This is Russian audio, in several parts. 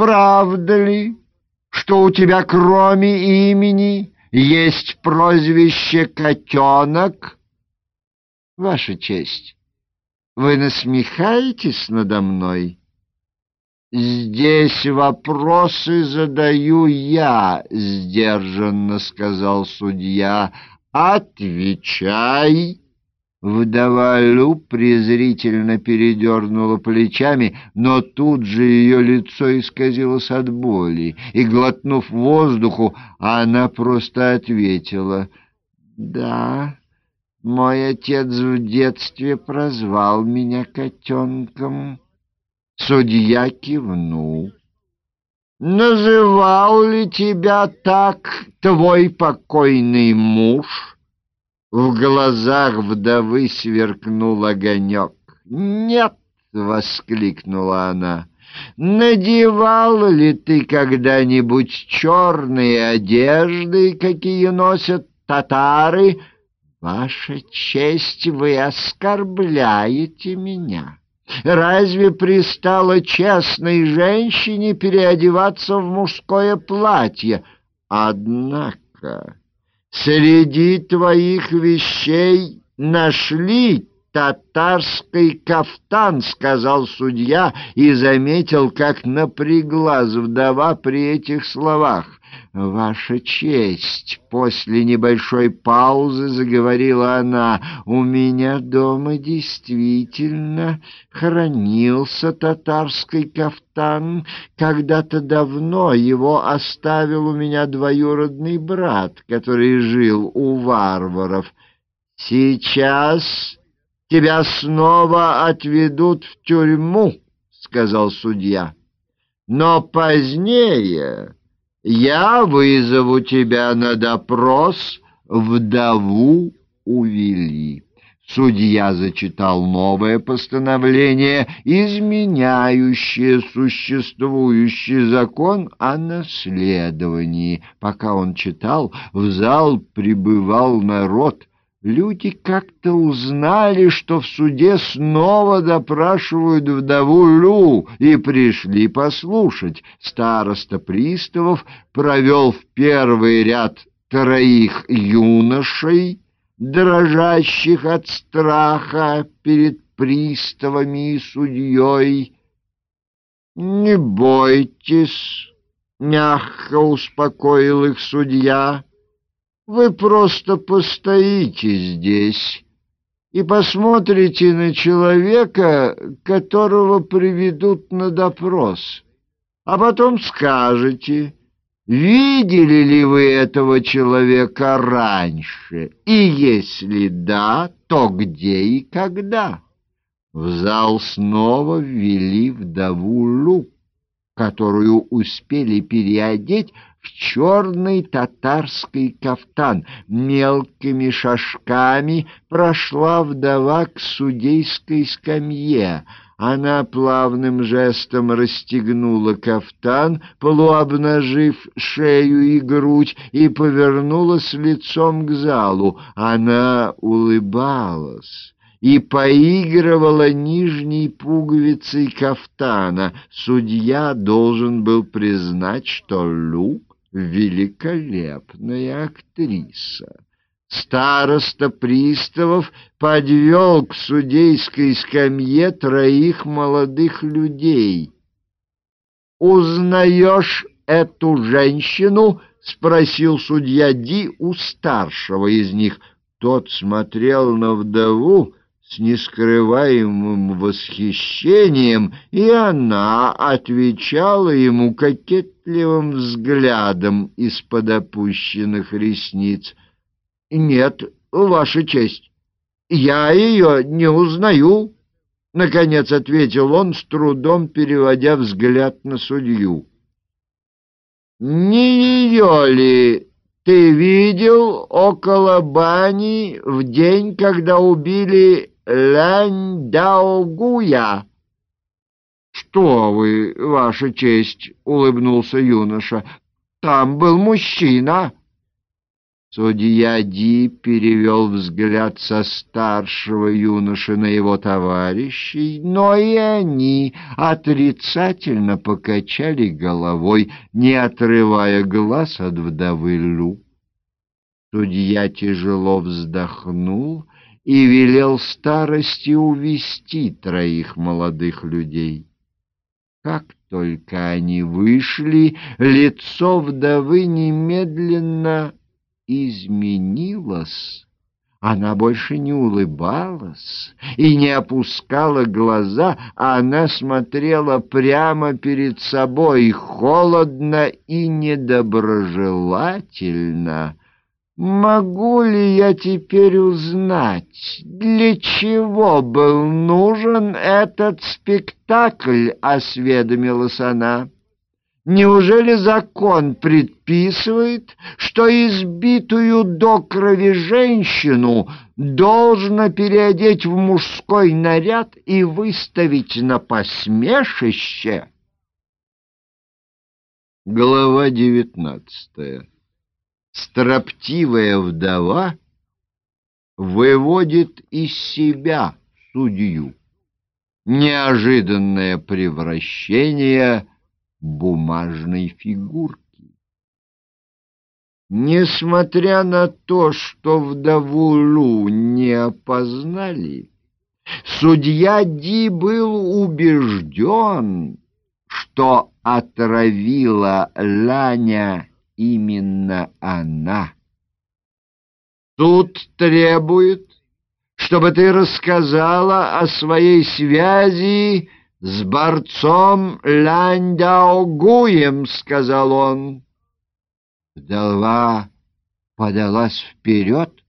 правда ли, что у тебя кроме имени есть прозвище «Котенок»? Ваша честь, вы насмехаетесь надо мной? «Здесь вопросы задаю я», — сдержанно сказал судья. «Отвечай». Вдова Лю презрительно передернула плечами, но тут же ее лицо исказилось от боли, и, глотнув воздуху, она просто ответила «Да». Мой отец в детстве прозвал меня котенком. Судья кивнул. «Называл ли тебя так твой покойный муж?» В глазах вдовы сверкнул огонек. «Нет!» — воскликнула она. «Надевал ли ты когда-нибудь черные одежды, какие носят татары? Ваша честь, вы оскорбляете меня». Разве пристало честной женщине переодеваться в мужское платье? Однако среди твоих вещей нашли татарский кафтан, — сказал судья и заметил, как напряглась вдова при этих словах. «Ваша честь!» — после небольшой паузы заговорила она. «У меня дома действительно хранился татарский кафтан. Когда-то давно его оставил у меня двоюродный брат, который жил у варваров. Сейчас тебя снова отведут в тюрьму», — сказал судья. «Но позднее...» Я вызову тебя на допрос, вдову увели. Судья зачитал новое постановление, изменяющее существующий закон о наследовании. Пока он читал, в зал прибывал народ. Люди как-то узнали, что в суде снова допрашивают вдову Лю, и пришли послушать. Староста приставов провел в первый ряд троих юношей, дрожащих от страха перед приставами и судьей. «Не бойтесь», — мягко успокоил их судья, — вы просто постоите здесь и посмотрите на человека, которого приведут на допрос, а потом скажете, видели ли вы этого человека раньше, и если да, то где и когда. В зал снова ввели вдову Лук которую успели переодеть в черный татарский кафтан. Мелкими шажками прошла вдова к судейской скамье. Она плавным жестом расстегнула кафтан, полуобнажив шею и грудь, и повернулась лицом к залу. Она улыбалась и поигрывала нижней пуговицей кафтана. Судья должен был признать, что Лу — великолепная актриса. Староста приставов подвел к судейской скамье троих молодых людей. «Узнаешь эту женщину?» — спросил судья Ди у старшего из них. Тот смотрел на вдову, с нескрываемым восхищением, и она отвечала ему кокетливым взглядом из-под опущенных ресниц. «Нет, Ваша честь, я ее не узнаю», — наконец ответил он, с трудом переводя взгляд на судью. «Не ее ли ты видел около бани в день, когда убили Лянь Даогуя. «Что вы, ваша честь!» — улыбнулся юноша. «Там был мужчина». Судья Ди перевел взгляд со старшего юноши на его товарищей, но и они отрицательно покачали головой, не отрывая глаз от вдовы Лю. Судья тяжело вздохнул и велел старости увести троих молодых людей. Как только они вышли, лицо вдовы немедленно изменилась. Она больше не улыбалась и не опускала глаза, а она смотрела прямо перед собой, холодно и недоброжелательно. «Могу ли я теперь узнать, для чего был нужен этот спектакль?» — осведомилась она. Неужели закон предписывает, что избитую до крови женщину должно переодеть в мужской наряд и выставить на посмешище? Глава девятнадцатая. Строптивая вдова выводит из себя судью. Неожиданное превращение — бумажной фигурки. Несмотря на то, что вдову Лу не опознали, судья Ди был убежден, что отравила Ланя именно она. Тут требует, чтобы ты рассказала о своей связи «С борцом Ляньдаогуем», — сказал он. Вдова подалась вперед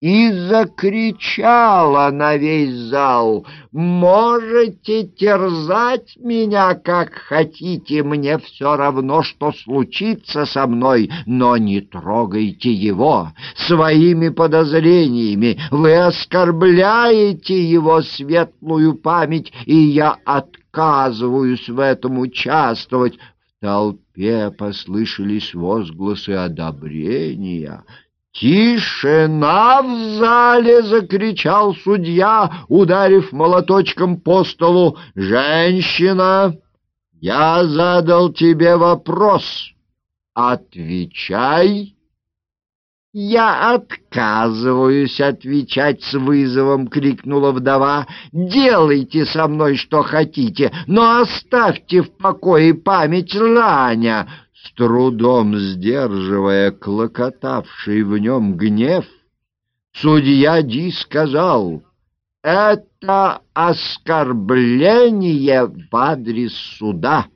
и закричала на весь зал, «Можете терзать меня, как хотите, мне все равно, что случится со мной, но не трогайте его своими подозрениями, вы оскорбляете его светлую память, и я отказываюсь в этом участвовать». В толпе послышались возгласы одобрения — «Тишина в зале!» — закричал судья, ударив молоточком по столу. «Женщина, я задал тебе вопрос. Отвечай!» «Я отказываюсь отвечать с вызовом!» — крикнула вдова. «Делайте со мной что хотите, но оставьте в покое память Раня!» С трудом сдерживая клокотавший в нем гнев, судья Ди сказал, «Это оскорбление в адрес суда».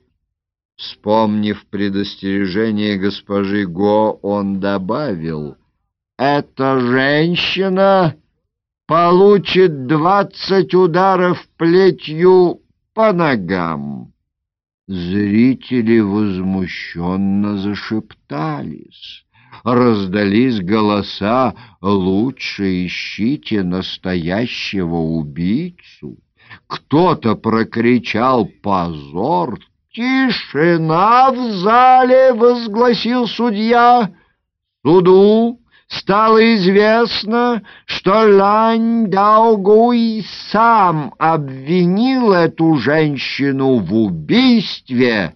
Вспомнив предостережение госпожи Го, он добавил, «Эта женщина получит двадцать ударов плетью по ногам». Зрители возмущенно зашептались. Раздались голоса «Лучше ищите настоящего убийцу». Кто-то прокричал «Позор!» «Тишина в зале!» — возгласил судья. «Суду стало известно, что Лань Даогуй сам обвинил эту женщину в убийстве